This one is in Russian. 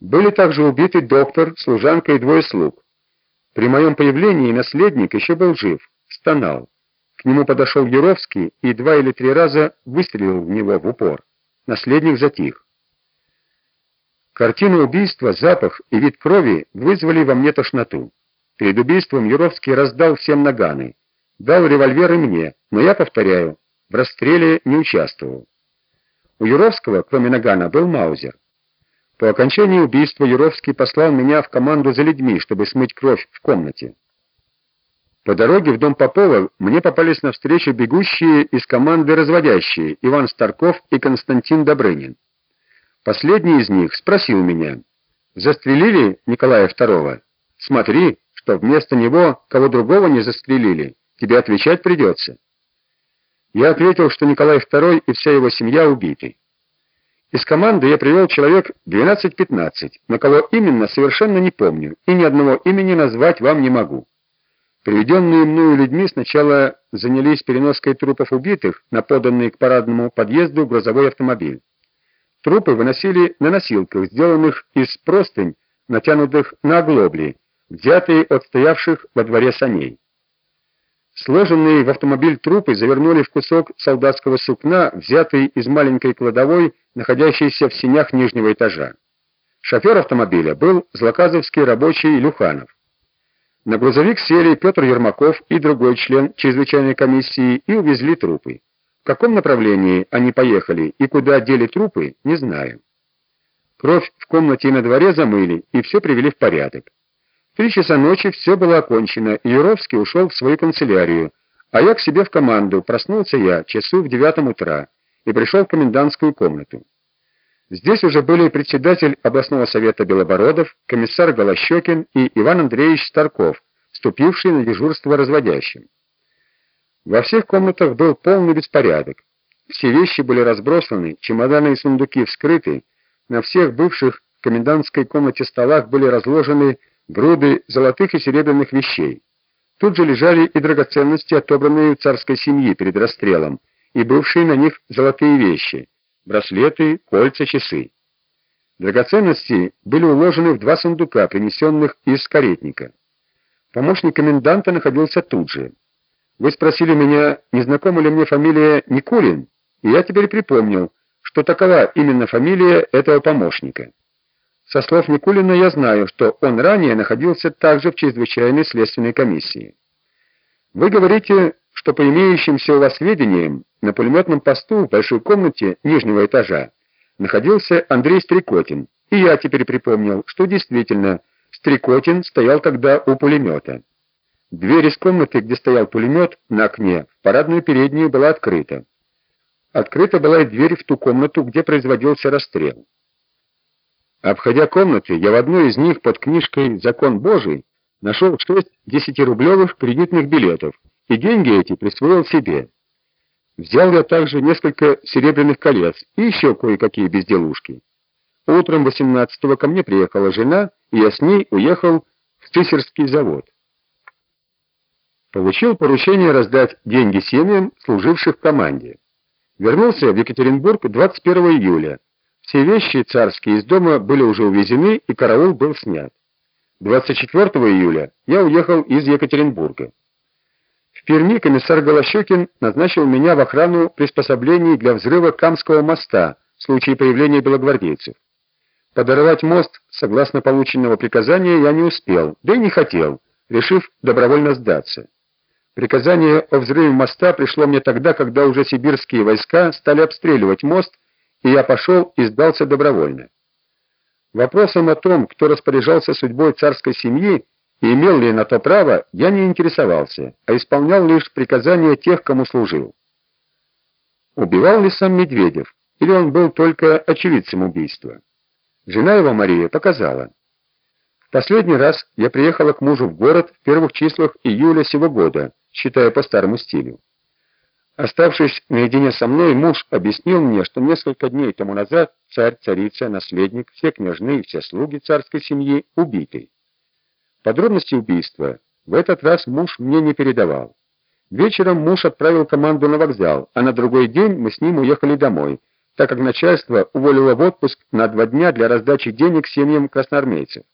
Были также убиты доктор, служанка и двое слуг. При моем появлении наследник еще был жив, стонал. К нему подошел Юровский и два или три раза выстрелил в него в упор. Наследник затих. Картина убийства, запах и вид крови вызвали во мне тошноту. Перед убийством Юровский раздал всем наганы. Дал револьвер и мне, но я повторяю, в расстреле не участвовал. У Юровского, кроме нагана, был маузер. По окончании убийства Юровский послал меня в команду за людьми, чтобы смыть кровь в комнате. По дороге в дом Попова мне попались навстречу бегущие из команды разводящие Иван Старков и Константин Добрынин. Последний из них спросил меня: "Застрелили Николая II? Смотри, что вместо него кого другого не застрелили. Тебе отвечать придется». Я ответил, что Николай II и вся его семья убиты. Из команды я привел человек 12-15, но кого именно совершенно не помню и ни одного имени назвать вам не могу. Приведенные мною людьми сначала занялись переноской трупов убитых на поданный к парадному подъезду грузовой автомобиль. Трупы выносили на носилках, сделанных из простынь, натянутых на оглобли, взятые от стоявших во дворе саней. Сложенные в автомобиль трупы завернули в кусок солдатского сукна, взятый из маленькой кладовой, находящейся в сенях нижнего этажа. Шофер автомобиля был злоказовский рабочий Люханов. На грузовик сели Петр Ермаков и другой член чрезвычайной комиссии и увезли трупы. В каком направлении они поехали и куда дели трупы, не знаю. Кровь в комнате и на дворе замыли и все привели в порядок три часа ночи все было окончено, и Юровский ушел в свою канцелярию, а я к себе в команду. Проснулся я часу в девятом утра и пришел в комендантскую комнату. Здесь уже были председатель областного совета Белобородов, комиссар Голощекин и Иван Андреевич Старков, вступивший на дежурство разводящим. Во всех комнатах был полный беспорядок. Все вещи были разбросаны, чемоданы и сундуки вскрыты, на всех бывших в комендантской комнате столах были разложены груды золотых и серебряных вещей. Тут же лежали и драгоценности, отобранные у царской семьи перед расстрелом, и бывшие на них золотые вещи: браслеты, кольца, часы. Драгоценности были уложены в два сундука, принесенных из каретника. Помощник коменданта находился тут же. Вы спросили меня, не знакома ли мне фамилия Никулин, и я теперь припомнил, что такова именно фамилия этого помощника. Со слов Никулина я знаю, что он ранее находился также в чрезвычайной следственной комиссии. Вы говорите, что по имеющимся у вас сведениям, на пулеметном посту в большой комнате нижнего этажа находился Андрей Стрекотин, и я теперь припомнил, что действительно Стрекотин стоял тогда у пулемета. Дверь из комнаты, где стоял пулемет, на окне, в парадную переднюю была открыта. Открыта была и дверь в ту комнату, где производился расстрел. Обходя комнаты, я в одной из них под книжкой Закон Божий нашел шесть десятирублевых кредитных билетов, и деньги эти присвоил себе. Взял я также несколько серебряных колец и еще кое-какие безделушки. Утром 18-го ко мне приехала жена, и я с ней уехал в Цисерский завод. Получил поручение раздать деньги семьям, служивших в команде. Вернулся в Екатеринбург 21 июля. Все вещи царские из дома были уже увезены, и караул был снят. 24 июля я уехал из Екатеринбурга. Перми комиссар Голощекин назначил меня в охрану приспособлений для взрыва Камского моста в случае появления белогвардейцев. Подорвать мост, согласно полученного приказания, я не успел, да и не хотел, решив добровольно сдаться. Приказание о взрыве моста пришло мне тогда, когда уже сибирские войска стали обстреливать мост и я пошел и сдался добровольно. Вопросом о том, кто распоряжался судьбой царской семьи имел ли на то право, я не интересовался, а исполнял лишь приказания тех, кому служил. Убивал ли сам Медведев, или он был только очевидцем убийства? Жена его Мария показала. В последний раз я приехала к мужу в город в первых числах июля сего года, считая по старому стилю. Оставшись наедине со мной, муж объяснил мне, что несколько дней тому назад царь, царица, наследник, все княжны и все слуги царской семьи убиты. Подробности убийства в этот раз муж мне не передавал. Вечером муж отправил команду на вокзал, а на другой день мы с ним уехали домой, так как начальство уволило в отпуск на два дня для раздачи денег семьям красноармейцев.